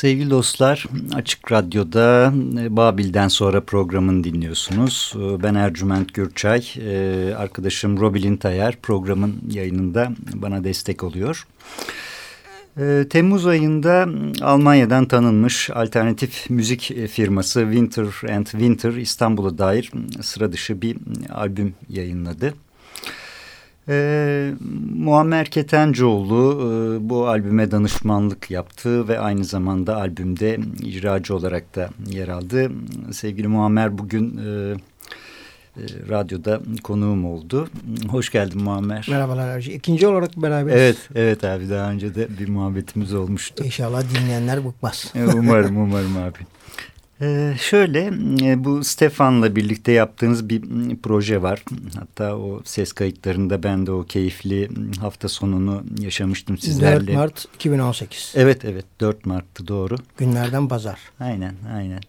Sevgili dostlar, Açık Radyo'da e, Babil'den sonra programını dinliyorsunuz. E, ben Ercüment Gürçay, e, arkadaşım Robilin Tayer programın yayınında bana destek oluyor. Temmuz ayında Almanya'dan tanınmış alternatif müzik firması Winter and Winter İstanbul'a dair sıra dışı bir albüm yayınladı. Ee, Muammer Ketencoğlu e, bu albüme danışmanlık yaptı ve aynı zamanda albümde icracı olarak da yer aldı. Sevgili Muammer bugün e, e, radyoda konuğum oldu. Hoş geldin Muammer. Merhabalar Erci. İkinci olarak beraberiz. Evet, evet abi daha önce de bir muhabbetimiz olmuştu. İnşallah dinleyenler bıkmaz. umarım, umarım abi. Ee, şöyle e, bu Stefan'la birlikte yaptığınız bir proje var. Hatta o ses kayıtlarında ben de o keyifli hafta sonunu yaşamıştım sizlerle. 4 Mart 2018. Evet evet 4 Mart'tı doğru. Günlerden pazar. Aynen aynen.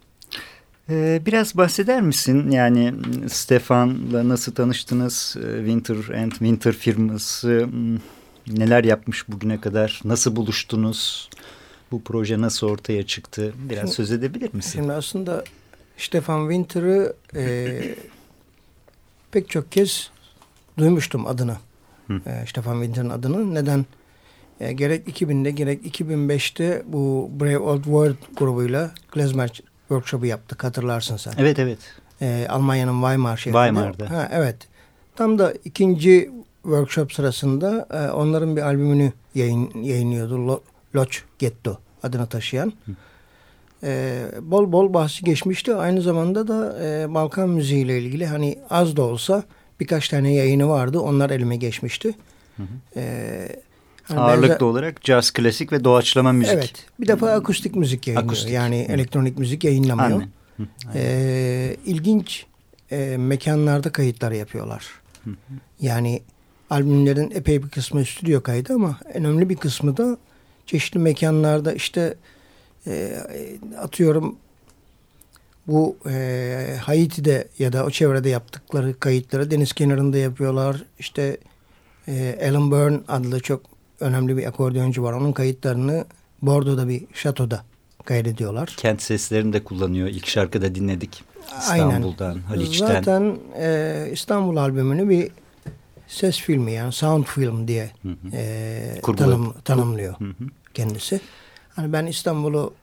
Ee, biraz bahseder misin? Yani Stefan'la nasıl tanıştınız? Ee, Winter and Winter firması neler yapmış bugüne kadar? Nasıl buluştunuz? Bu proje nasıl ortaya çıktı? Biraz şimdi, söz edebilir misin? Şimdi aslında Stefan Winter'ı e, pek çok kez duymuştum adını. E, Stefan Winter'ın adını. Neden? E, gerek 2000'de gerek 2005'te bu Brave Old World grubuyla Klezmer workshop'u yaptık hatırlarsın sen. Evet evet. E, Almanya'nın Weimar şehrinde. Weimar'da. Ha, evet. Tam da ikinci workshop sırasında e, onların bir albümünü yayın, yayınlıyordu. Loch Getto adını taşıyan. E, bol bol bahsi geçmişti. Aynı zamanda da e, Balkan müziği ile ilgili hani az da olsa birkaç tane yayını vardı. Onlar elime geçmişti. Hı hı. E, hani Ağırlıklı benzer... olarak caz, klasik ve doğaçlama müzik. Evet. Bir defa akustik müzik yayınlıyor. Akustik. Yani hı. elektronik müzik yayınlamıyor. Anne. Hı. E, ilginç e, mekanlarda kayıtlar yapıyorlar. Hı hı. Yani albümlerin epey bir kısmı stüdyo kaydı ama önemli bir kısmı da çeşitli mekanlarda işte e, atıyorum bu e, Haiti'de ya da o çevrede yaptıkları kayıtları deniz kenarında yapıyorlar. İşte e, Alan Byrne adlı çok önemli bir akordeoncu var. Onun kayıtlarını Bordo'da bir şatoda kaydediyorlar. Kent seslerini de kullanıyor. İlk şarkıda dinledik. İstanbul'dan, Aynen. Haliç'ten. Zaten e, İstanbul albümünü bir ses filmi yani sound film diye hı hı. E, tanım, tanımlıyor hı hı. Kendisi. Hani ben İstanbul'u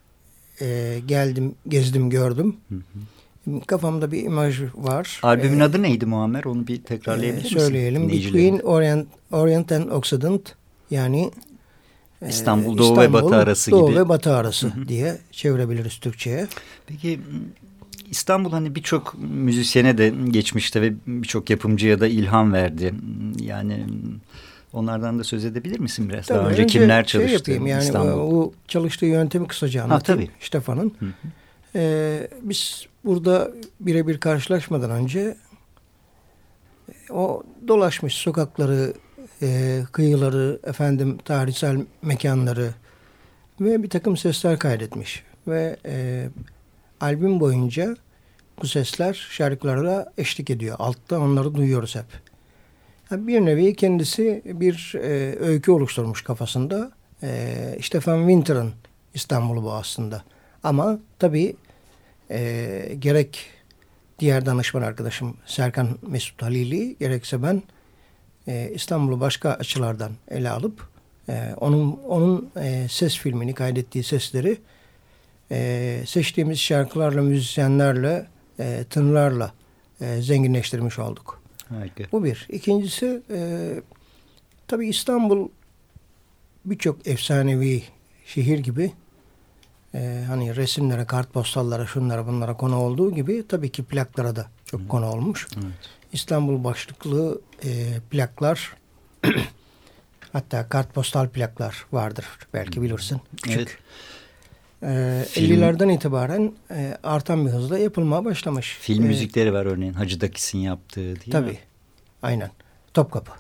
e, geldim, gezdim, gördüm. Hı hı. Kafamda bir imaj var. Albümün ee, adı neydi Muammer? Onu bir tekrarlayabilir e, misin? Söyleyelim. Between Orient, Orient and Occident yani İstanbul Doğu İstanbul, ve Batı arası Doğu gibi. Doğu ve Batı arası diye çevirebiliriz Türkçe'ye. Peki İstanbul hani birçok müzisyene de geçmişte ve birçok yapımcıya da ilham verdi. Yani onlardan da söz edebilir misin biraz? Tabii, Daha önce, önce kimler şey çalıştı şey yani? O çalıştığı yöntemi kısaca anlatayım. Ha, tabii. Stefan'ın. Ee, biz burada birebir karşılaşmadan önce o dolaşmış sokakları, e, kıyıları, efendim tarihsel mekanları ve bir takım sesler kaydetmiş. Ve e, albüm boyunca bu sesler şarkılarla eşlik ediyor. Altta onları duyuyoruz hep. Bir nevi kendisi bir e, öykü oluşturmuş kafasında. E, Stefan Winter'ın İstanbul'u bu aslında. Ama tabii e, gerek diğer danışman arkadaşım Serkan Mesut Halili gerekse ben e, İstanbul'u başka açılardan ele alıp e, onun onun e, ses filmini kaydettiği sesleri e, seçtiğimiz şarkılarla, müzisyenlerle, e, tınlarla e, zenginleştirmiş olduk. Harika. Bu bir. İkincisi e, tabii İstanbul birçok efsanevi şehir gibi e, hani resimlere, kartpostallara, şunlara bunlara konu olduğu gibi tabii ki plaklara da çok Hı. konu olmuş. Evet. İstanbul başlıklı e, plaklar hatta kartpostal plaklar vardır belki bilirsin. Küçük. Evet. Ee, Film, 50'lerden itibaren e, artan bir hızla yapılmaya başlamış. Film ee, müzikleri var örneğin Hacı Dakis'in yaptığı değil tabii, mi? Tabii. Aynen. Topkapı.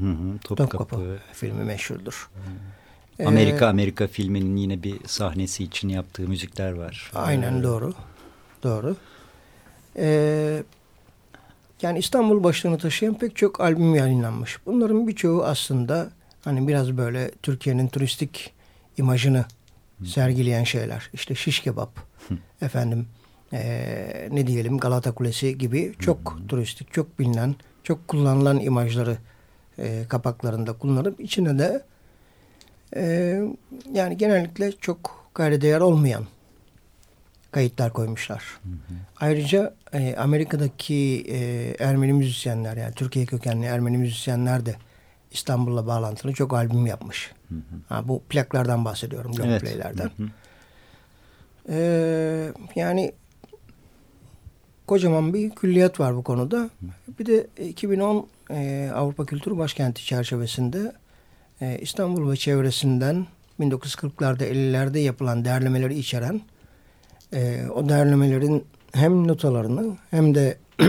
Hı hı, Topkapı. Topkapı filmi meşhurdur. Hı. Amerika ee, Amerika filminin yine bir sahnesi için yaptığı müzikler var. Aynen ee, doğru. Doğru. Ee, yani İstanbul başlığını taşıyan pek çok albüm yayınlanmış. Bunların birçoğu aslında hani biraz böyle Türkiye'nin turistik imajını sergileyen şeyler. İşte şiş kebap, efendim e, ne diyelim Galata Kulesi gibi çok turistik, çok bilinen, çok kullanılan imajları e, kapaklarında kullanıp içine de e, yani genellikle çok gayri değer olmayan kayıtlar koymuşlar. Hı hı. Ayrıca e, Amerika'daki e, Ermeni müzisyenler yani Türkiye kökenli Ermeni müzisyenler de İstanbul'la bağlantılı çok albüm yapmış. Hı hı. Ha, bu plaklardan bahsediyorum, long evet. playlerden. Hı hı. Ee, yani kocaman bir külliyat var bu konuda. Bir de 2010 e, Avrupa Kültür Başkenti çerçevesinde e, İstanbul ve çevresinden 1940'larda 50'lerde yapılan derlemeleri içeren e, o derlemelerin hem notalarını hem de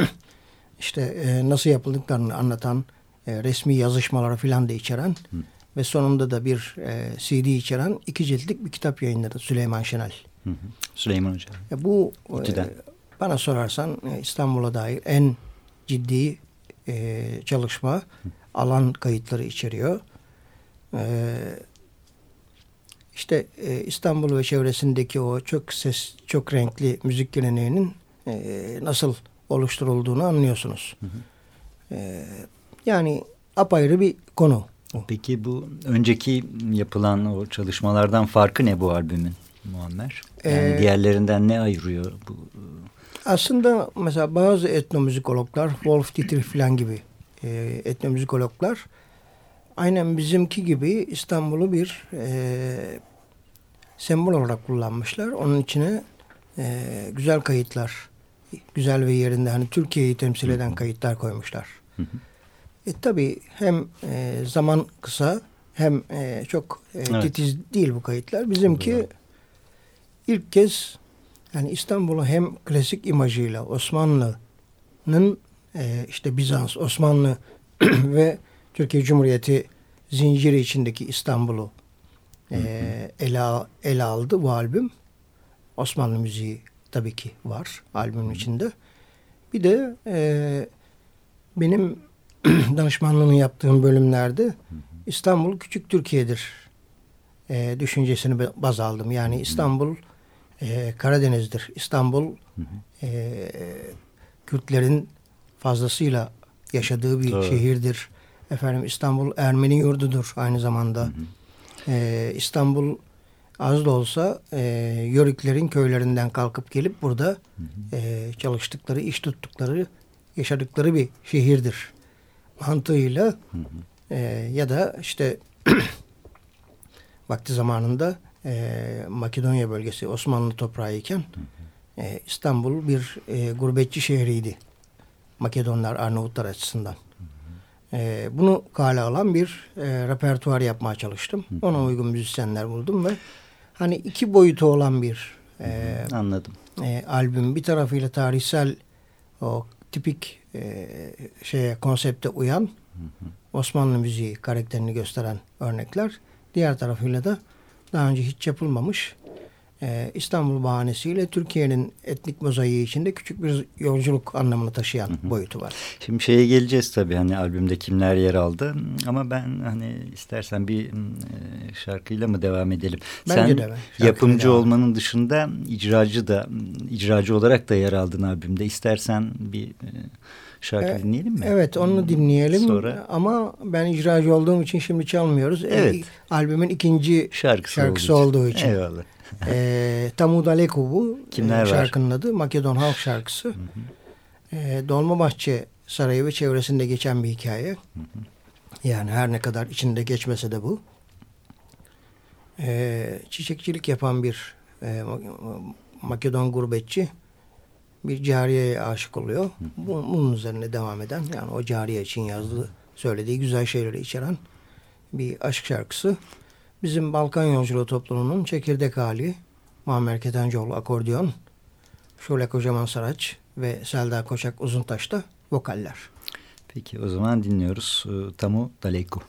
işte e, nasıl yapıldıklarını anlatan e, resmi yazışmaları filan da içeren Hı. ve sonunda da bir e, CD içeren iki ciltlik bir kitap yayınladı Süleyman Şenel. Hı hı. Süleyman Hoca. E, bu e, bana sorarsan e, İstanbul'a dair en ciddi e, çalışma hı. alan kayıtları içeriyor. E, işte e, İstanbul ve çevresindeki o çok ses, çok renkli müzik geleneğinin e, nasıl oluşturulduğunu anlıyorsunuz. Hı hı. E, yani apayrı bir konu. Peki bu önceki yapılan o çalışmalardan farkı ne bu albümün Muammer? Yani ee, diğerlerinden ne ayırıyor bu? Aslında mesela bazı etnomüzikologlar, Wolf Dietrich falan gibi e, etnomüzikologlar aynen bizimki gibi İstanbul'u bir e, sembol olarak kullanmışlar. Onun içine e, güzel kayıtlar, güzel ve yerinde hani Türkiye'yi temsil eden kayıtlar koymuşlar. Hı hı. E, tabii hem e, zaman kısa hem e, çok e, evet. titiz değil bu kayıtlar. Bizimki evet. ilk kez yani İstanbul'u hem klasik imajıyla Osmanlı'nın e, işte Bizans, Osmanlı ve Türkiye Cumhuriyeti zinciri içindeki İstanbul'u e, ele, ele aldı bu albüm. Osmanlı müziği tabii ki var albümün içinde. Bir de e, benim danışmanlığını yaptığım bölümlerde İstanbul küçük Türkiye'dir e, düşüncesini baz aldım. Yani İstanbul e, Karadeniz'dir. İstanbul e, Kürtlerin fazlasıyla yaşadığı bir Doğru. şehirdir. Efendim İstanbul Ermeni yurdudur aynı zamanda. E, İstanbul az da olsa e, Yörüklerin köylerinden kalkıp gelip burada E, çalıştıkları, iş tuttukları, yaşadıkları bir şehirdir mantığıyla hı hı. E, ya da işte vakti zamanında e, Makedonya bölgesi Osmanlı toprağı iken E, İstanbul bir e, gurbetçi şehriydi. Makedonlar, Arnavutlar açısından. E, bunu kale alan bir e, repertuar yapmaya çalıştım. Ona uygun müzisyenler buldum ve hani iki boyutu olan bir e, anladım. E, albüm bir tarafıyla tarihsel o tipik e, şeye konsepte uyan Osmanlı müziği karakterini gösteren örnekler. Diğer tarafıyla da daha önce hiç yapılmamış e, İstanbul bahanesiyle Türkiye'nin etnik mozaiği içinde küçük bir yolculuk anlamını taşıyan hı hı. boyutu var. Şimdi şeye geleceğiz tabii hani albümde kimler yer aldı ama ben hani istersen bir e, şarkıyla mı devam edelim? Bence Sen de. yapımcı devam. olmanın dışında icracı da icracı olarak da yer aldın albümde. İstersen bir e, şarkı e, dinleyelim mi? Evet onu dinleyelim Sonra... ama ben icracı olduğum için şimdi çalmıyoruz. E, evet. E, albümün ikinci şarkısı, şarkısı olduğu için. Eyvallah e, Tamu Daleko bu. Kimler e, şarkının var? adı. Makedon halk şarkısı. Hı hı. E, Dolmabahçe Sarayı ve çevresinde geçen bir hikaye. Hı hı. Yani her ne kadar içinde geçmese de bu. E, çiçekçilik yapan bir e, Makedon gurbetçi bir cariyeye aşık oluyor. Bunun üzerine devam eden yani o cariye için yazdığı söylediği güzel şeyleri içeren bir aşk şarkısı. Bizim Balkan Yolculuğu toplumunun çekirdek hali Muammer Ketencoğlu akordiyon, Şule Kocaman Saraç ve Selda Koçak Uzuntaş'ta vokaller. Peki o zaman dinliyoruz Tamu Daleko.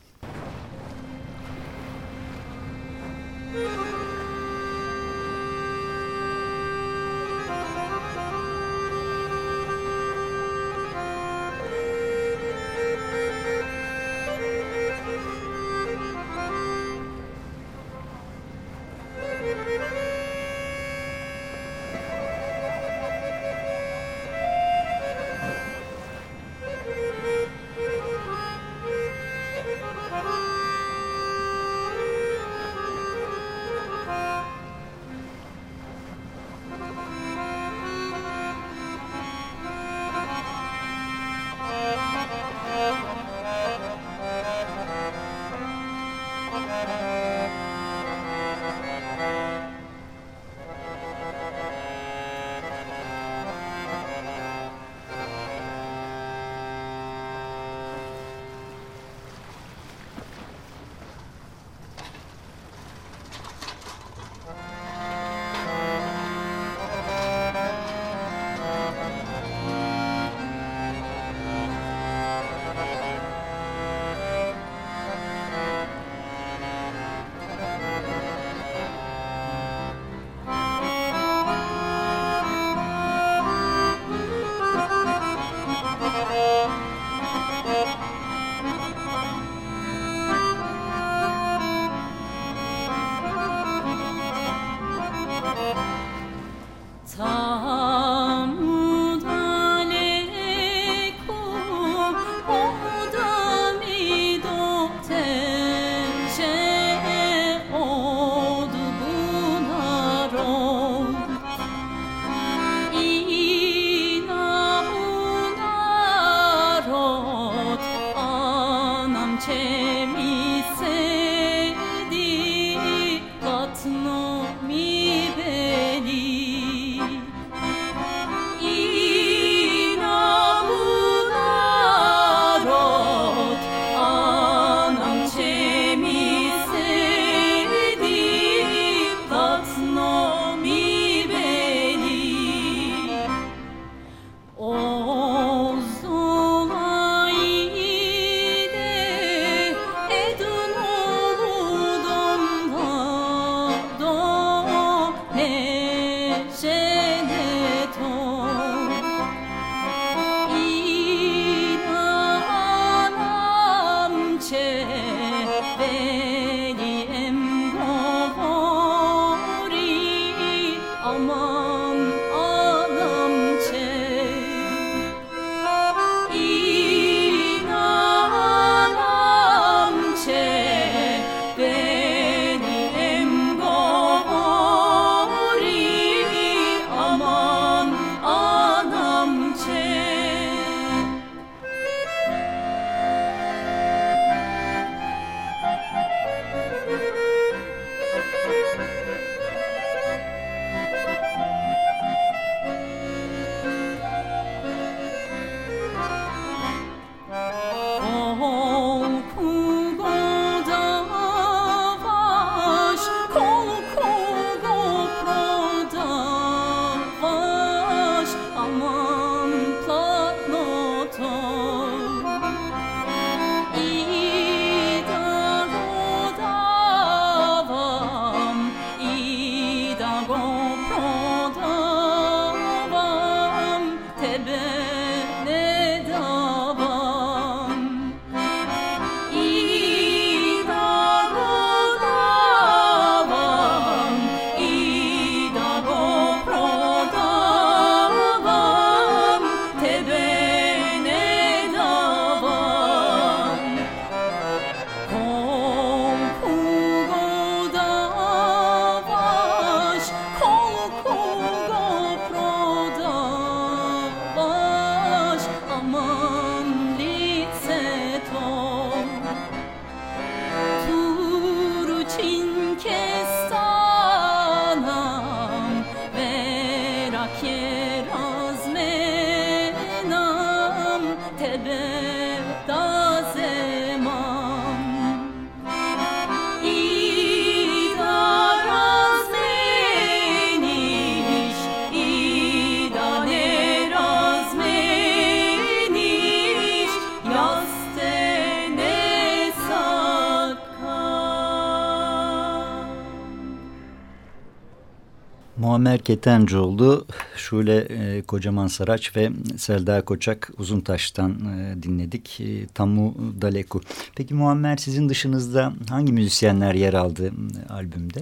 Ketencoğlu, Şule e, Kocaman Saraç ve Selda Koçak Uzuntaş'tan e, dinledik. E, Tamu Daleku. Peki Muammer sizin dışınızda hangi müzisyenler yer aldı e, albümde?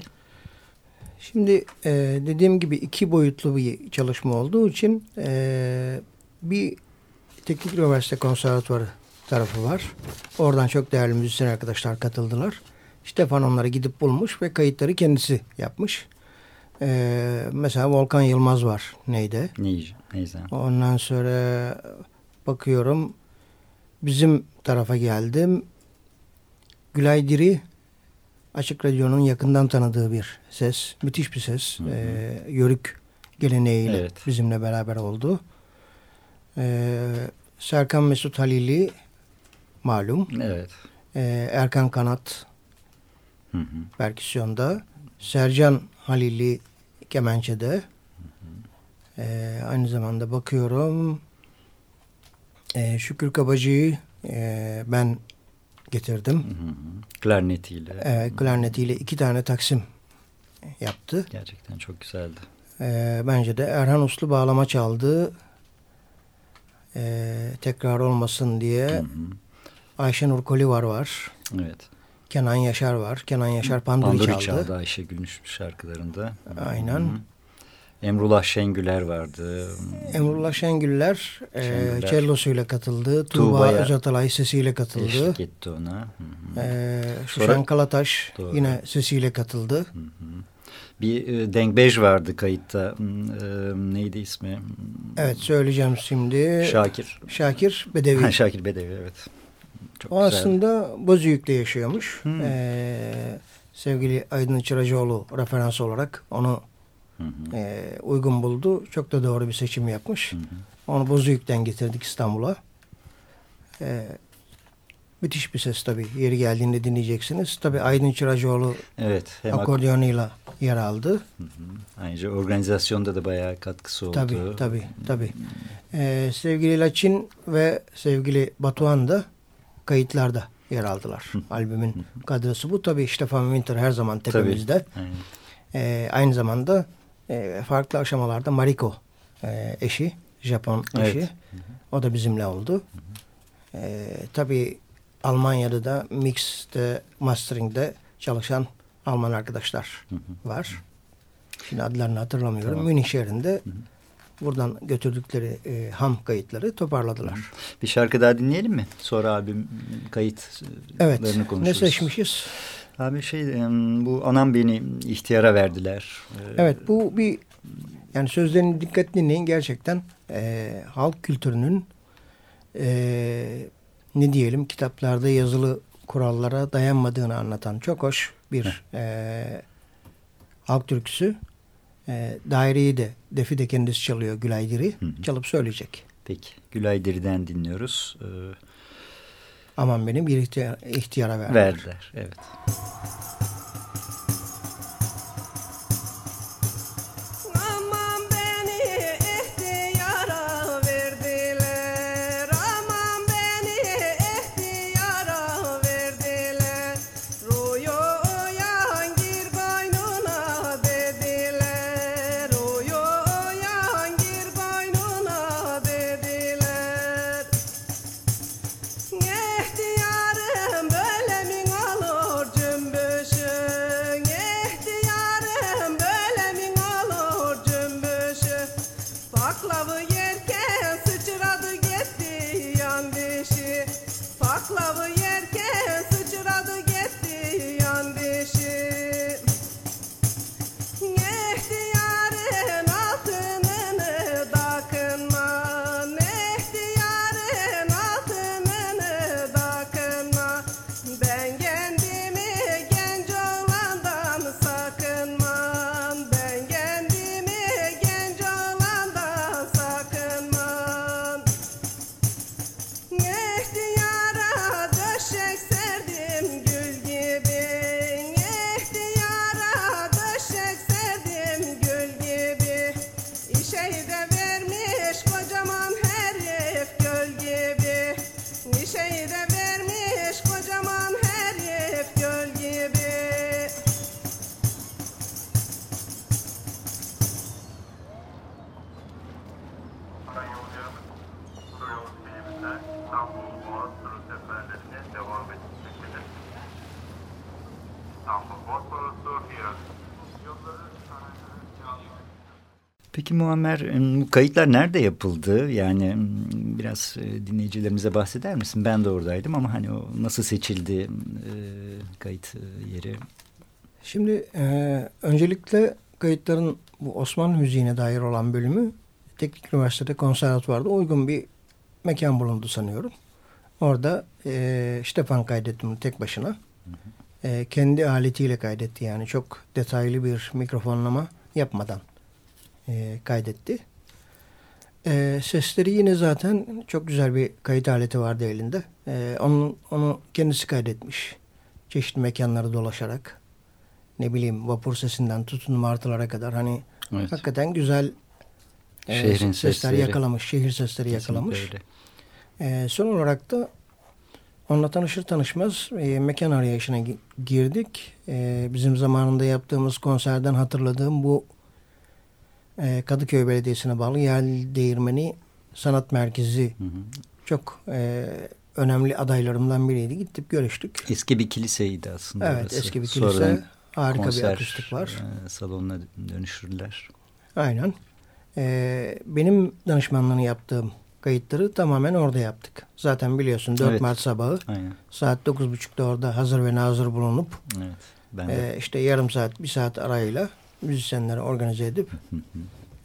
Şimdi e, dediğim gibi iki boyutlu bir çalışma olduğu için e, bir Teknik Üniversite Konservatuvarı tarafı var. Oradan çok değerli müzisyen arkadaşlar katıldılar. Stefan onları gidip bulmuş ve kayıtları kendisi yapmış. Ee, mesela Volkan Yılmaz var neydi? Neyse. Ondan sonra bakıyorum bizim tarafa geldim. Gülay Diri Açık Radyo'nun yakından tanıdığı bir ses. Müthiş bir ses. Hı hı. Ee, yörük geleneğiyle evet. bizimle beraber oldu. Ee, Serkan Mesut Halili malum. Evet. Ee, Erkan Kanat hı hı. perküsyonda. Sercan Halili kemençede. Hı hı. Ee, aynı zamanda bakıyorum ee, Şükür Kabacı'yı e, ben getirdim. Hı hı. Klarnetiyle. Evet, klarnetiyle iki tane taksim yaptı. Gerçekten çok güzeldi. Ee, bence de Erhan Uslu bağlama çaldı. Ee, tekrar olmasın diye. Hı hı. Ayşenur Kolivar var. Evet. Kenan Yaşar var. Kenan Yaşar Panduri, Panduri çaldı. çaldı Ayşe Gülüş şarkılarında. Aynen. Hı -hı. Emrullah Şengüler vardı. Emrullah Şengüller, Şengüller. E, cellosuyla katıldı. Tuğba Özatalay sesiyle katıldı. Eşlik etti ona. Hı -hı. E, Şuşan Sonra, Kalataş doğru. yine sesiyle katıldı. Hı -hı. Bir e, Dengbej vardı kayıtta. E, neydi ismi? Evet söyleyeceğim şimdi. Şakir. Şakir Bedevi. Şakir Bedevi evet. Çok o güzel. aslında Bozüyük'te yaşıyormuş. Hmm. Ee, sevgili Aydın Çıracıoğlu referans olarak onu hı hı. E, uygun buldu. Çok da doğru bir seçim yapmış. Hı hı. Onu Bozüyük'ten getirdik İstanbul'a. E, müthiş bir ses tabii. Yeri geldiğinde dinleyeceksiniz. Tabii Aydın Çıracıoğlu evet, hem akordiyonuyla yer aldı. Hı hı. Ayrıca organizasyonda da bayağı katkısı oldu. Tabii tabii. tabii. Ee, sevgili Laçin ve sevgili Batuhan da kayıtlarda yer aldılar. Albümün kadrosu bu. Tabii Stefan Winter her zaman tepemizde. Tabii. Ee, aynı zamanda e, farklı aşamalarda Mariko e, eşi, Japon eşi. Evet. O da bizimle oldu. E, tabii Almanya'da da mixte, mastering'de çalışan Alman arkadaşlar var. Şimdi adlarını hatırlamıyorum. Tamam. Münih şehrinde hı hı buradan götürdükleri e, ham kayıtları toparladılar. Bir şarkı daha dinleyelim mi? Sonra albüm kayıtlarını evet. konuşuruz. Ne seçmişiz? Abi şey bu anam beni ihtiyara verdiler. Evet bu bir yani sözlerini dikkat dinleyin gerçekten e, halk kültürünün e, ne diyelim kitaplarda yazılı kurallara dayanmadığını anlatan çok hoş bir e, halk türküsü. E, daireyi de Defi de kendisi çalıyor Gülay Diri. Hı hı. Çalıp söyleyecek. Peki Gülay Diri'den dinliyoruz. Ee, Aman benim bir ihtiyar, ihtiyara verdiler. Verdiler evet. clever Muammer bu kayıtlar nerede yapıldı? Yani biraz e, dinleyicilerimize bahseder misin? Ben de oradaydım ama hani o nasıl seçildi e, kayıt e, yeri? Şimdi e, öncelikle kayıtların bu Osmanlı müziğine dair olan bölümü Teknik Üniversitede konservatuvarda uygun bir mekan bulundu sanıyorum. Orada e, Stefan kaydetti tek başına. Hı hı. E, kendi aletiyle kaydetti yani çok detaylı bir mikrofonlama yapmadan e, kaydetti. E, sesleri yine zaten çok güzel bir kayıt aleti vardı elinde. E, onun, onu kendisi kaydetmiş. Çeşitli mekanları dolaşarak. Ne bileyim vapur sesinden tutun martılara kadar. Hani evet. hakikaten güzel e, Şehrin sesler sesleri. yakalamış. Şehir sesleri Kesinlikle yakalamış. E, son olarak da onunla tanışır tanışmaz e, mekan arayışına girdik. E, bizim zamanında yaptığımız konserden hatırladığım bu e, Kadıköy Belediyesi'ne bağlı Yerli Değirmeni Sanat Merkezi hı hı. çok e, önemli adaylarımdan biriydi. Gittik görüştük. Eski bir kiliseydi aslında. Evet orası. eski bir kilise. Sonradan Harika konser, bir akustik var. E, salonuna dönüşürler. Aynen. E, benim danışmanlığını yaptığım kayıtları tamamen orada yaptık. Zaten biliyorsun 4 evet. Mart sabahı Aynen. saat 9.30'da orada hazır ve nazır bulunup evet, ben de. E, işte yarım saat bir saat arayla müzisyenleri organize edip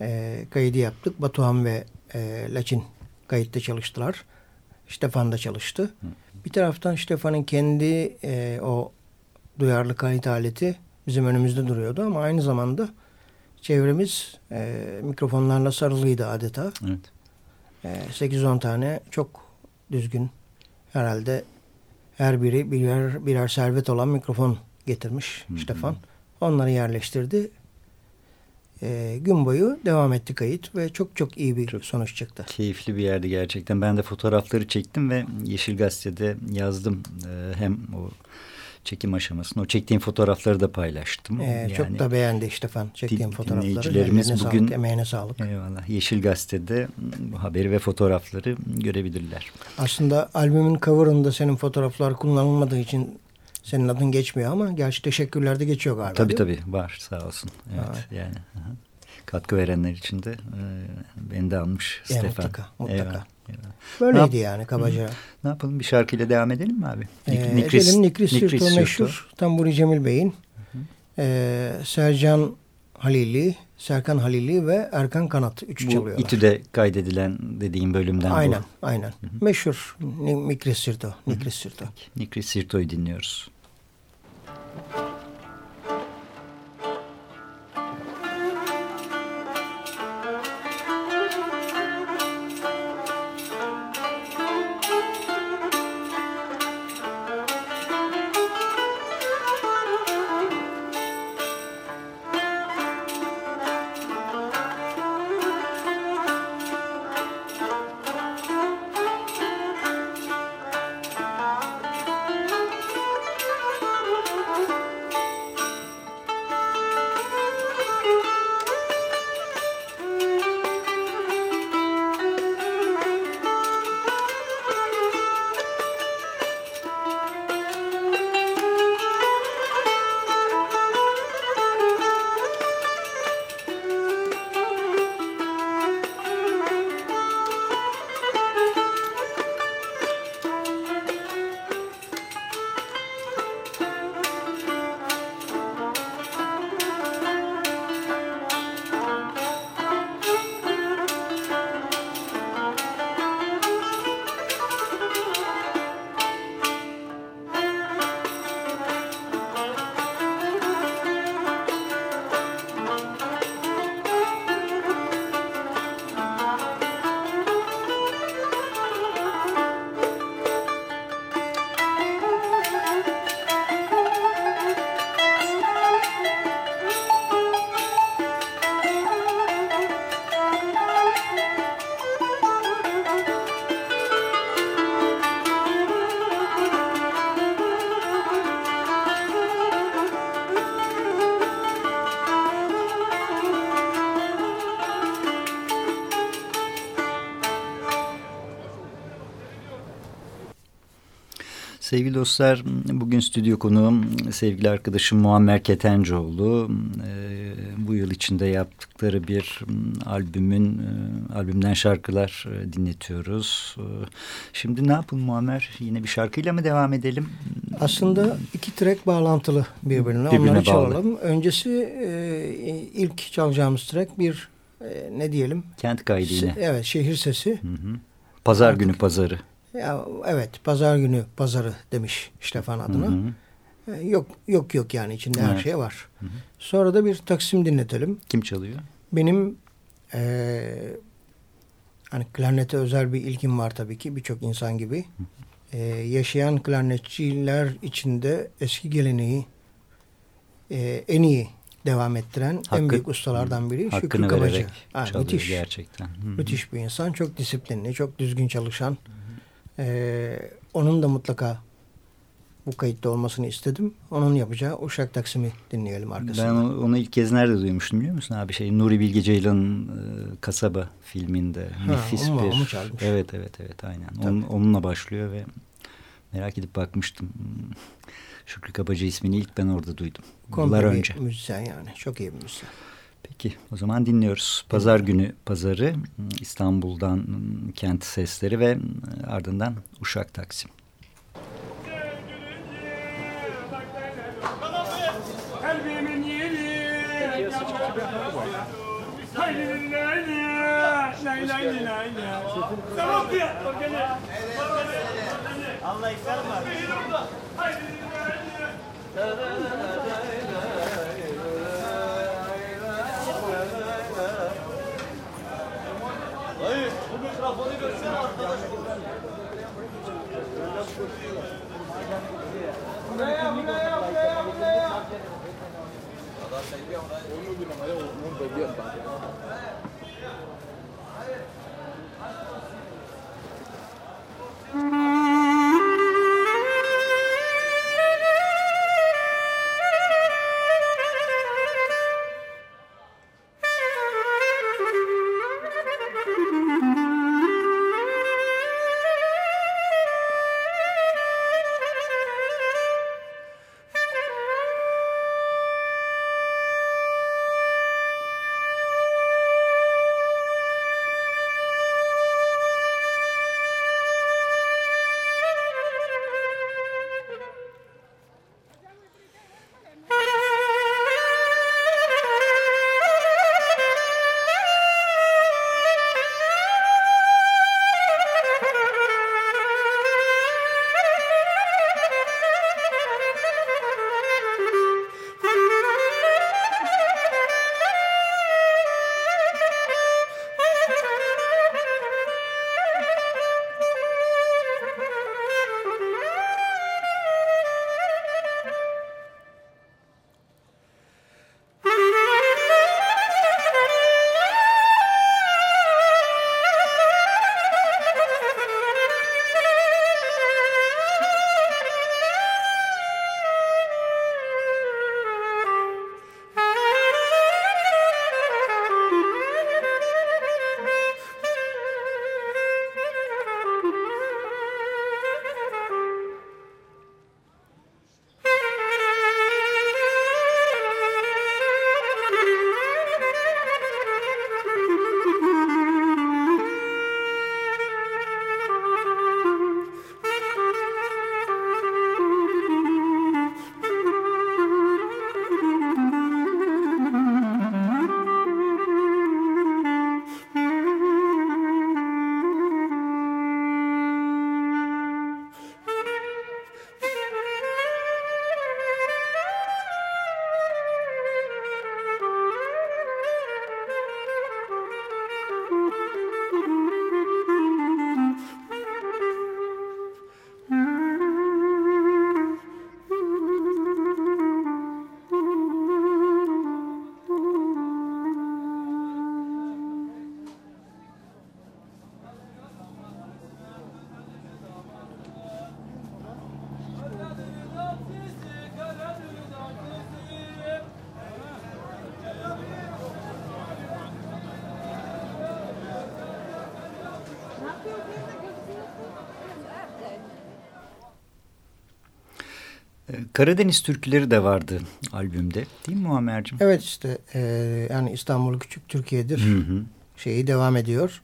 e, kaydı yaptık. Batuhan ve e, Laçin kayıtta çalıştılar. Stefan da çalıştı. Bir taraftan Stefan'ın kendi e, o duyarlı kayıt aleti bizim önümüzde duruyordu ama aynı zamanda çevremiz e, mikrofonlarla sarılıydı adeta. Evet. E, 8-10 tane çok düzgün herhalde her biri birer, birer servet olan mikrofon getirmiş hı hı. Stefan. Onları yerleştirdi e, gün boyu devam etti kayıt ve çok çok iyi bir çok sonuç çıktı. Keyifli bir yerdi gerçekten. Ben de fotoğrafları çektim ve Yeşil Gazete'de yazdım. E, hem o çekim aşamasını. O çektiğim fotoğrafları da paylaştım. Ee, yani, çok da beğendi Stefan çektiğim fotoğrafları. Dinleyicilerimiz bugün sağlık, emeğine sağlık. Eyvallah. Yeşil Gazete'de bu haberi ve fotoğrafları görebilirler. Aslında albümün cover'ında senin fotoğraflar kullanılmadığı için senin adın geçmiyor ama gerçi teşekkürlerde geçiyor galiba. Tabii tabii var sağ olsun. Evet, evet. yani aha. katkı verenler için de e, beni de almış e, Stefan. Mutlaka mutlaka. Eyvallah. Böyleydi ne yani kabaca. Ne yapalım bir şarkıyla devam edelim mi abi? Ee, Nikris, edelim Nikris, Nikris Sirto meşhur. Tamburi Cemil Bey'in. E, Sercan Halili, Serkan Halili ve Erkan Kanat. Üç Bu çalıyorlar. İTÜ'de kaydedilen dediğim bölümden aynen, bu. Aynen aynen. Meşhur Nikris Sirto. Nikris Sirto. Nikris Sirto'yu dinliyoruz. Sevgili dostlar, bugün stüdyo konuğum sevgili arkadaşım Muammer Ketencoğlu. Ee, bu yıl içinde yaptıkları bir albümün, e, albümden şarkılar e, dinletiyoruz. Ee, şimdi ne yapın Muammer? Yine bir şarkıyla mı devam edelim? Aslında iki track bağlantılı birbirine. birbirine Onları çalalım. Öncesi e, ilk çalacağımız track bir ne diyelim? Kent kaydı yine. Evet, şehir sesi. Hı hı. Pazar Artık, günü pazarı. Ya, evet pazar günü pazarı demiş Stefan adına. Hı hı. E, yok yok yok yani içinde evet. her şey var. Hı hı. Sonra da bir Taksim dinletelim. Kim çalıyor? Benim e, hani klarnete özel bir ilgim var tabii ki birçok insan gibi. E, yaşayan klarnetçiler içinde eski geleneği e, en iyi devam ettiren Hakkı, en büyük ustalardan biri Şükrü Kabacı. Ha, müthiş. Gerçekten. Hı -hı. Müthiş bir insan. Çok disiplinli, çok düzgün çalışan. Hı ee, onun da mutlaka bu kayıtta olmasını istedim. Onun yapacağı Uşak Taksim'i dinleyelim arkasından. Ben onu ilk kez nerede duymuştum biliyor musun abi? Şey Nuri Bilge Ceylan'ın e, Kasaba filminde. Ha, Nefis onu, bir. Onu çalmış. Evet evet evet aynen. Onun, onunla başlıyor ve merak edip bakmıştım. Şükrü Kabacı ismini ilk ben orada duydum. Komple Yıllar önce. müzisyen yani. Çok iyi bir müzisyen. Peki o zaman dinliyoruz. Pazar günü pazarı İstanbul'dan kent sesleri ve ardından Uşak Taksim. Kalbimin yeri Allah Telefonu göster Karadeniz türküleri de vardı albümde değil mi Muammer'cim? Evet işte e, yani İstanbul Küçük Türkiye'dir hı hı. şeyi devam ediyor.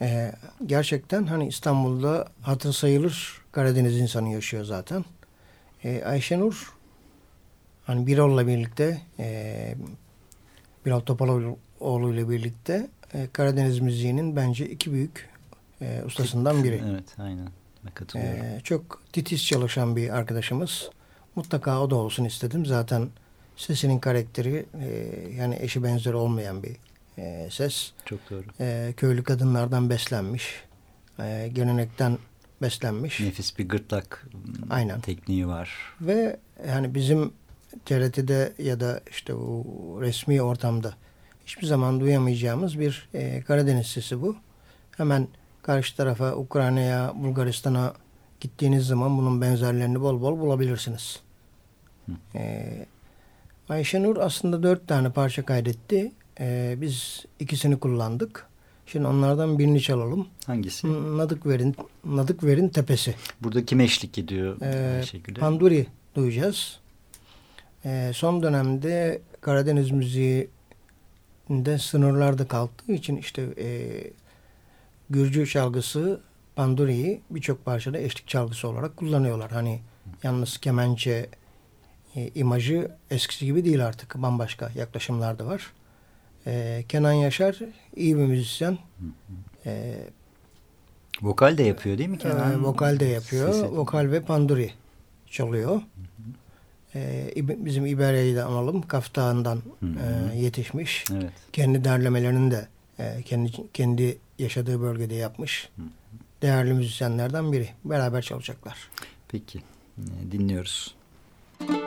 E, gerçekten hani İstanbul'da hatır sayılır Karadeniz insanı yaşıyor zaten. E, Ayşenur hani Birol'la birlikte e, Birol Topaloğlu ile birlikte e, Karadeniz müziğinin bence iki büyük e, ustasından biri. Evet aynen. Katılıyorum. E, çok titiz çalışan bir arkadaşımız. Mutlaka o da olsun istedim. Zaten sesinin karakteri e, yani eşi benzeri olmayan bir e, ses. Çok doğru. E, köylü kadınlardan beslenmiş. E, gelenekten beslenmiş. Nefis bir gırtlak Aynen. tekniği var. Ve yani bizim TRT'de ya da işte bu resmi ortamda hiçbir zaman duyamayacağımız bir e, Karadeniz sesi bu. Hemen karşı tarafa Ukrayna'ya, Bulgaristan'a gittiğiniz zaman bunun benzerlerini bol bol bulabilirsiniz. Ee, Ayşenur aslında dört tane parça kaydetti. Ee, biz ikisini kullandık. Şimdi onlardan birini çalalım. Hangisi? Nadık Verin, Nadık Verin Tepesi. Burada kim eşlik ediyor ee? Panduri duyacağız. Ee, son dönemde Karadeniz müziğinde sınırlarda kalktığı için işte e, Gürcü çalgısı Panduri'yi birçok parçada eşlik çalgısı olarak kullanıyorlar. Hani yalnız kemençe e, imajı eskisi gibi değil artık. Bambaşka yaklaşımlar da var. E, Kenan Yaşar iyi bir müzisyen. E, vokal de yapıyor değil mi Kenan? E, vokal de yapıyor. Sesi. Vokal ve panduri çalıyor. E, bizim İberya'yı da analım. Kaftağından e, yetişmiş. Evet. Kendi derlemelerini de e, kendi kendi yaşadığı bölgede yapmış. Değerli müzisyenlerden biri. Beraber çalacaklar. Peki. E, dinliyoruz. Şimdi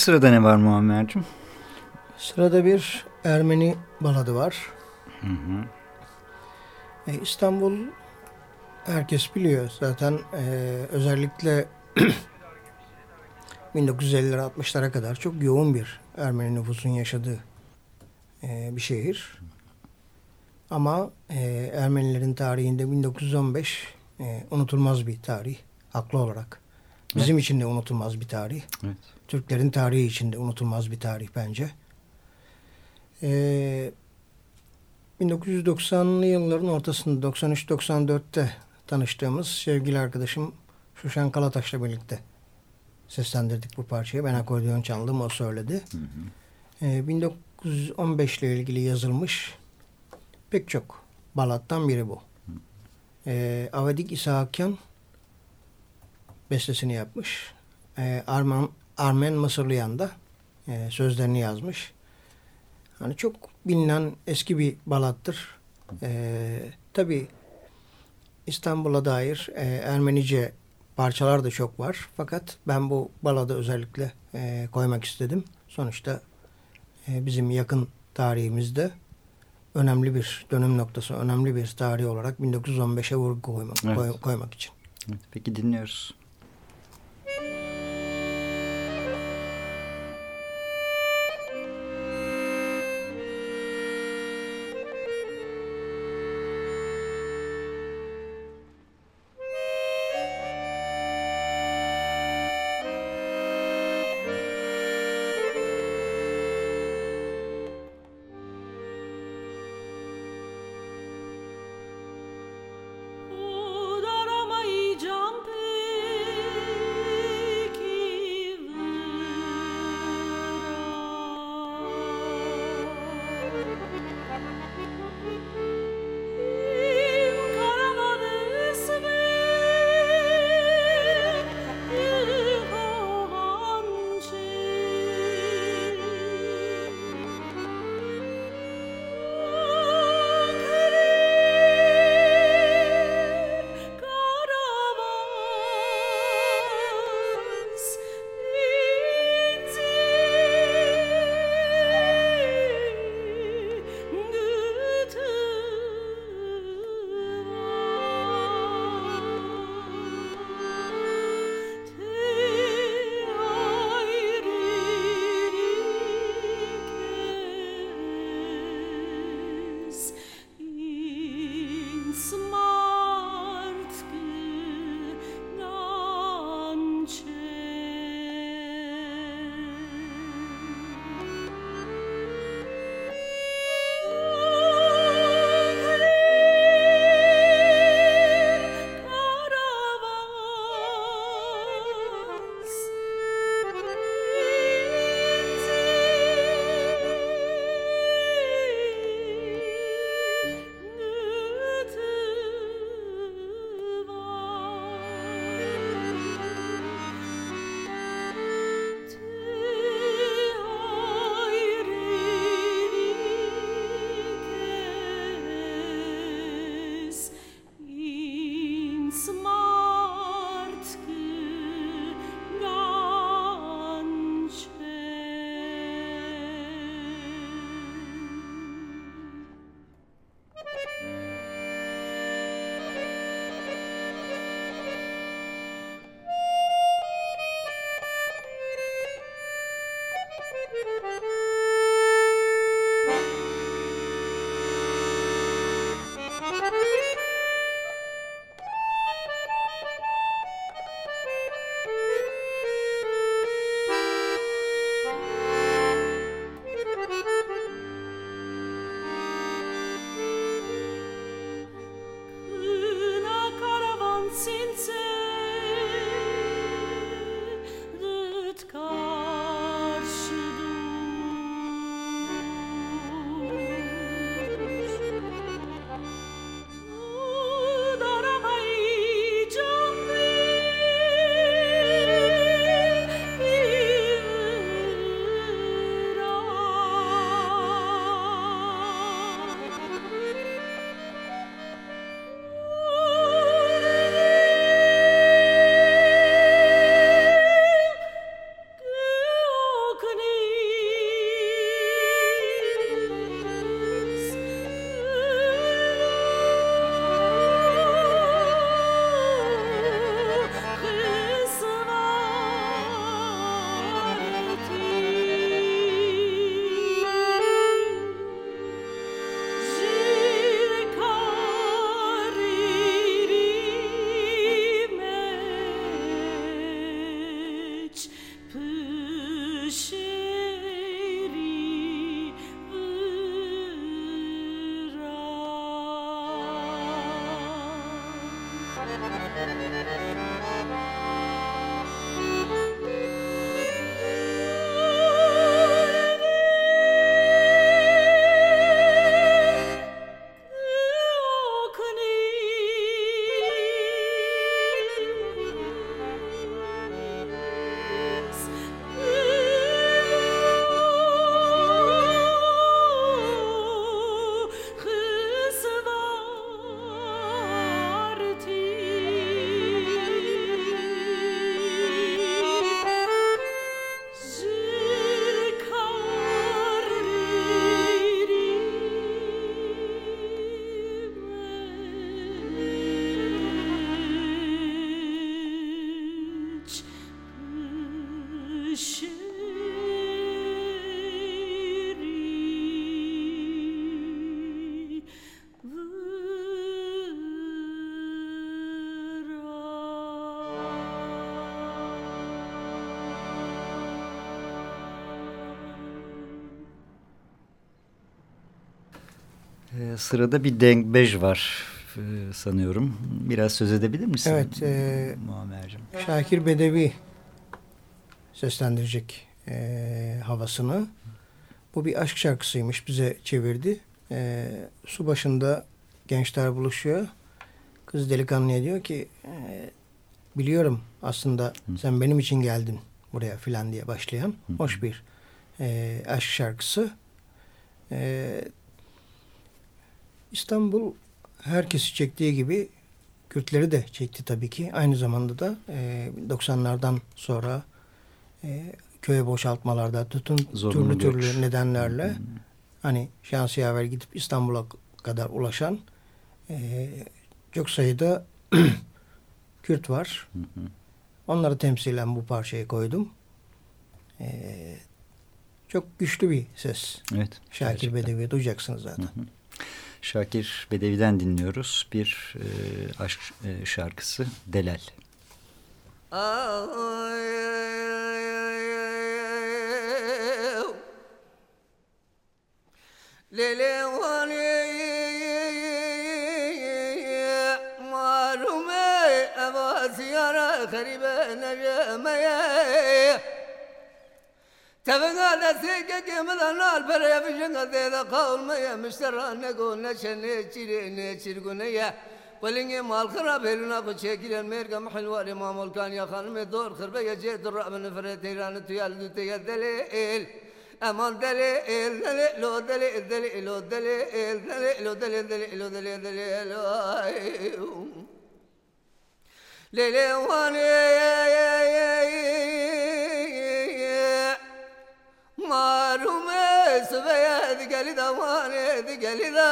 sırada ne var Muammer'cim? Sırada bir Ermeni baladı var. Hı hı. E, İstanbul herkes biliyor zaten e, özellikle 1950'lere 60'lara kadar çok yoğun bir Ermeni nüfusun yaşadığı e, bir şehir. Ama e, Ermenilerin tarihinde 1915 e, unutulmaz bir tarih. Haklı olarak. Bizim evet. için de unutulmaz bir tarih. Evet. Türklerin tarihi için de unutulmaz bir tarih bence. E, 1990'lı yılların ortasında 93-94'te tanıştığımız sevgili arkadaşım Şuşan Kalataş'la birlikte seslendirdik bu parçayı. Ben akordeon çaldım o söyledi. Hı hı. E, 1915 ile ilgili yazılmış pek çok balattan biri bu. E, Avadik İshakyan bestesini yapmış. E, Arman, Armen Mısırlıyan da e, sözlerini yazmış. Hani çok bilinen eski bir balattır. E, tabii İstanbul'a dair e, Ermenice parçalar da çok var. Fakat ben bu baladı özellikle e, koymak istedim. Sonuçta e, bizim yakın tarihimizde önemli bir dönüm noktası, önemli bir tarih olarak 1915'e vurgu koymak, evet. koy, koymak için. Peki dinliyoruz. Sırada bir Dengbej var e, sanıyorum. Biraz söz edebilir misin? Evet. E, Muammer'cim. Şakir Bedevi seslendirecek e, havasını. Bu bir aşk şarkısıymış bize çevirdi. E, su başında gençler buluşuyor. Kız delikanlıya diyor ki e, biliyorum aslında Hı. sen benim için geldin buraya filan diye başlayan Hı. hoş bir e, aşk şarkısı. E, İstanbul herkesi çektiği gibi Kürtleri de çekti tabii ki. Aynı zamanda da e, 90'lardan sonra e, köye boşaltmalarda tutun Zorunlu türlü göç. türlü nedenlerle hmm. hani şansiyaver gidip İstanbul'a kadar ulaşan e, çok sayıda Kürt var. Hı Onları temsilen bu parçayı koydum. E, çok güçlü bir ses. Evet. Şakir. Bedevi duyacaksınız zaten. Hı hı. Şakir Bedevi'den dinliyoruz. Bir e, aşk e, şarkısı Delal. Necemeye Tevin desek تبنا لسيك كمدنا البريا في جنة ذا قول ما يمشترى نقول نشن نشير نشير قنية. ولين مال خراب هلنا بشكل الميرجا محل واري ما ملكان يا خانم الدور خربة يجيت الرأب من فريت إيران تيال دوتي دليل. أمان دليل دليل لو دليل دليل لو دليل دليل لو دليل دليل لو دليل دليل ليلي واني. marume sübeye digeli davane digeli de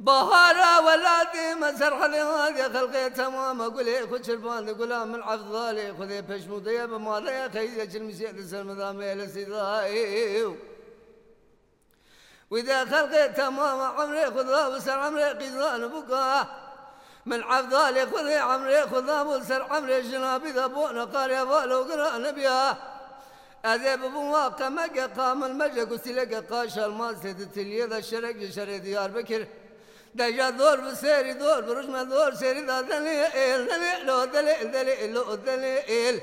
بهارا ولادي مسر حليوات يا خلقي تمام أقول لك شربان غلام ام العفضالي خذي بش مضيب ماضي يا خيزي شلمسي لسلم ذامي لسيداي واذا خلقي تمام عمري خذا وسر عمري قيزان بكاه من عفضالي خذي عمري خذا وسر عمري جنابي ذا بونا قال يا بالو قرا نبياه أذيب بواقع مجا قام المجا قسلك قاش الماس تتليه ذا الشرق شر ديار بكر. دجا دور بسيري دور برجمة دور سيري ذا دليل دليل لو دليل دليل لو دليل.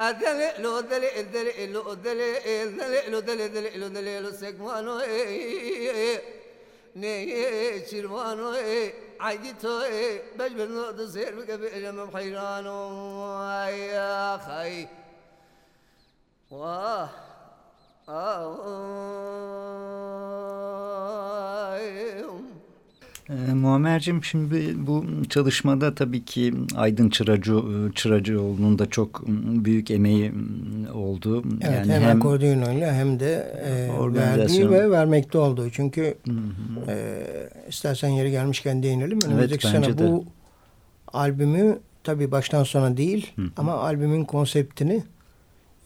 الدليل لو دليل دليل لو دليل دليل لو دليل دليل لو دليل سكمانو ني شيروانو عيدتو بجبر نو دسير بكبير محيرانو يا خي Vah. Ee, Muammer'cim şimdi bu çalışmada tabii ki Aydın Çıracı, Çıracıoğlu'nun da çok büyük emeği oldu. Evet yani hem, hem akordiyonuyla hem de e, verdiği ve vermekte olduğu. Çünkü hı hı. E, istersen yeri gelmişken değinelim. Önümüzdeki evet, sene bu albümü tabii baştan sona değil hı hı. ama albümün konseptini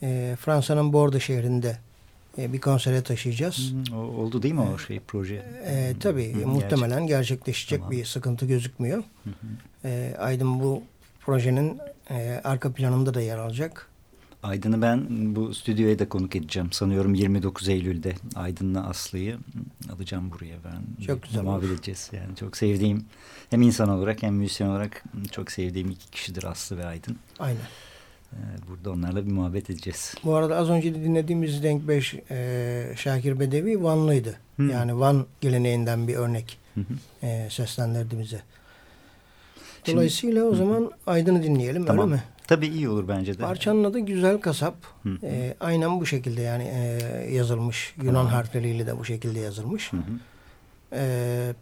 e, Fransa'nın Bordeaux şehrinde e, bir konsere taşıyacağız. Hı, oldu değil mi o şey proje? E, tabii hı, muhtemelen gerçek. gerçekleşecek tamam. bir sıkıntı gözükmüyor. Hı hı. E, Aydın bu projenin e, arka planında da yer alacak. Aydın'ı ben bu stüdyoya da konuk edeceğim. Sanıyorum 29 Eylül'de Aydın'la Aslı'yı alacağım buraya ben. Çok güzel Muhabbet edeceğiz. Yani çok sevdiğim hem insan olarak hem müzisyen olarak çok sevdiğim iki kişidir Aslı ve Aydın. Aynen. Ee, burada onlarla bir muhabbet edeceğiz. Bu arada az önce dinlediğimiz Denk 5 e, Şakir Bedevi Vanlıydı. Hı. Yani Van geleneğinden bir örnek hı hı. E, seslendirdi bize. Dolayısıyla Şimdi, o zaman hı. Aydın'ı dinleyelim tamam. öyle mi? Tabii iyi olur bence de. Parçanın adı Güzel Kasap. Hı hı. E, aynen bu şekilde yani e, yazılmış. Yunan tamam. harfleriyle de bu şekilde yazılmış. Hı hı. E,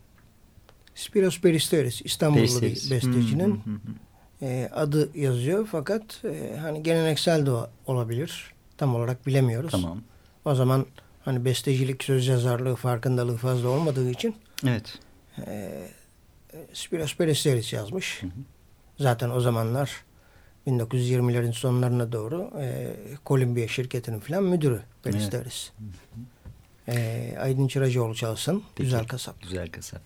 Spiros Peristeris İstanbullu Peristeris. bir bestecinin hı hı hı e, adı yazıyor fakat e, hani geleneksel de olabilir. Tam olarak bilemiyoruz. Tamam. O zaman hani bestecilik, söz yazarlığı, farkındalığı fazla olmadığı için Evet. E, Spiros Peristeris yazmış. Hı hı. Zaten o zamanlar 1920'lerin sonlarına doğru e, Columbia şirketinin falan müdürü Peristeris. Evet. E, Aydın Çıracıoğlu çalsın. Peki. Güzel Kasap. Güzel Kasap.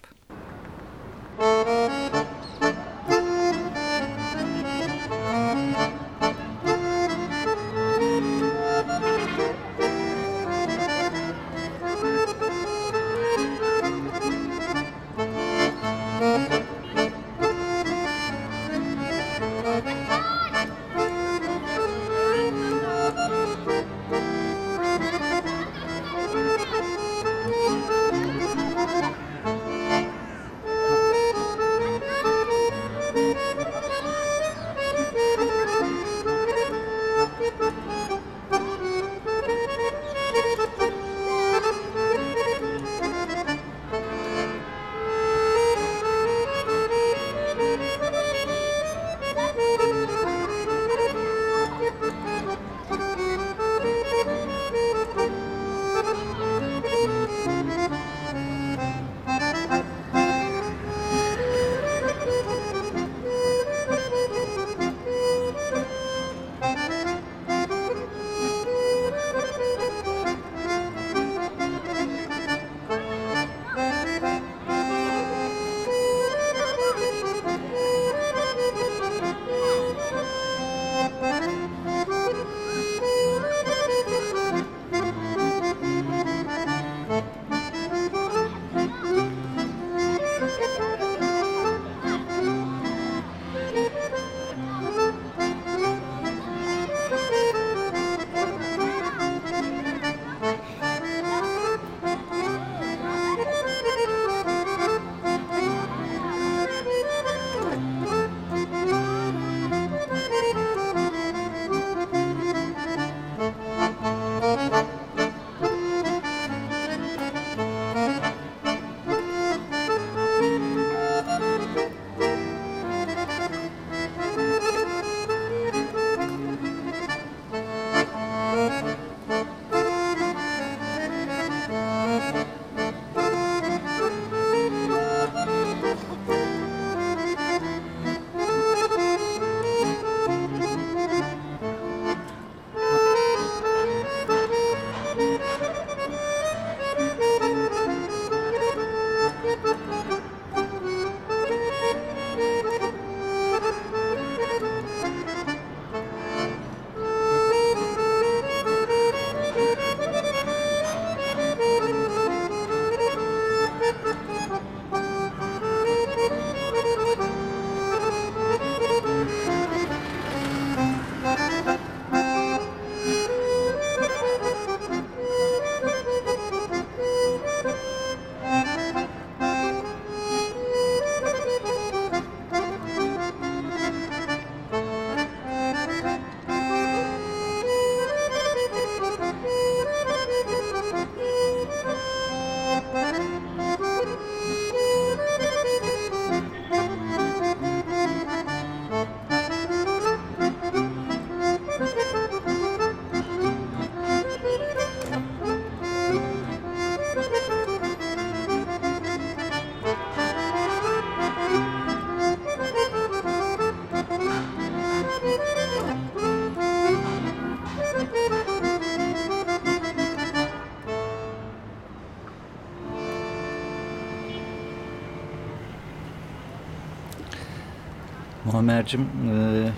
Muammer'cim e,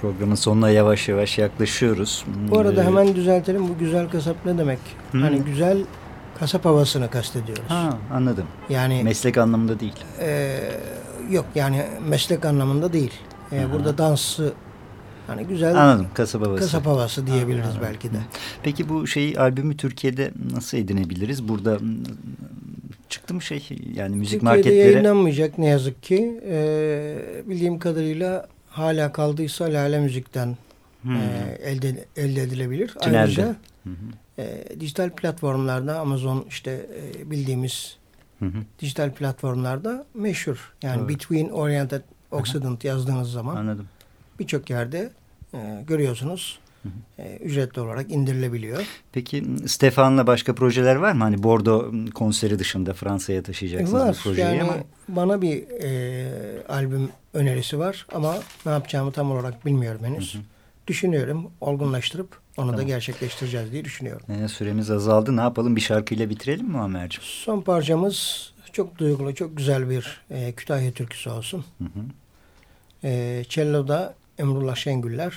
programın sonuna yavaş yavaş yaklaşıyoruz. Bu arada ee, hemen düzeltelim. Bu güzel kasap ne demek? Hı. Hani güzel kasap havasını kastediyoruz. Ha, anladım. Yani meslek anlamında değil. E, yok yani meslek anlamında değil. E, burada dansı hani güzel Anladım kasap havası. Kasap havası diyebiliriz Anladım. belki de. Peki bu şeyi albümü Türkiye'de nasıl edinebiliriz? Burada çıktı mı şey yani müzik Türkiye'de marketlere? Türkiye'de yayınlanmayacak ne yazık ki. Ee, bildiğim kadarıyla hala kaldıysa Lale Müzik'ten hmm. e, elde, elde edilebilir. Tünelde. Ayrıca hı hı. E, dijital platformlarda Amazon işte e, bildiğimiz hı hı. dijital platformlarda meşhur. Yani evet. Between Oriented Occident yazdığınız zaman birçok yerde e, görüyorsunuz e, ücretli olarak indirilebiliyor. Peki Stefan'la başka projeler var mı? Hani Bordo konseri dışında Fransa'ya taşıyacaksınız var. bu projeyi yani ama. Bana bir e, albüm önerisi var ama ne yapacağımı tam olarak bilmiyorum henüz. Hı hı. Düşünüyorum olgunlaştırıp onu tamam. da gerçekleştireceğiz diye düşünüyorum. E, süremiz azaldı. Ne yapalım? Bir şarkıyla bitirelim mi Amer'ciğim? Son parçamız çok duygulu, çok güzel bir e, Kütahya türküsü olsun. Hı hı. E, cello'da Emrullah Şengüller,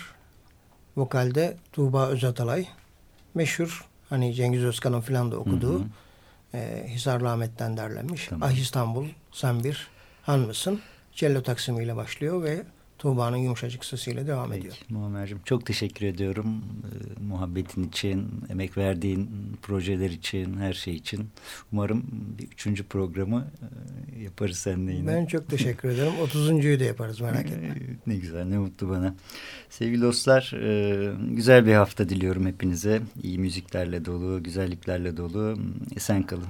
Vokalde Tuğba Özatalay. Meşhur hani Cengiz Özkan'ın filan da okuduğu hı hı. E, Hisarlı Ahmet'ten derlenmiş. Tamam. Ah İstanbul sen bir han mısın? Cello taksimiyle başlıyor ve Tuğba'nın yumuşacık sesiyle devam Peki, ediyor. Muammer'cim çok teşekkür ediyorum. E, muhabbetin için, emek verdiğin projeler için, her şey için. Umarım bir üçüncü programı e, yaparız seninle yine. Ben çok teşekkür ederim. Otuzuncuyu da yaparız merak etme. ne güzel, ne mutlu bana. Sevgili dostlar, e, güzel bir hafta diliyorum hepinize. İyi müziklerle dolu, güzelliklerle dolu. Esen kalın.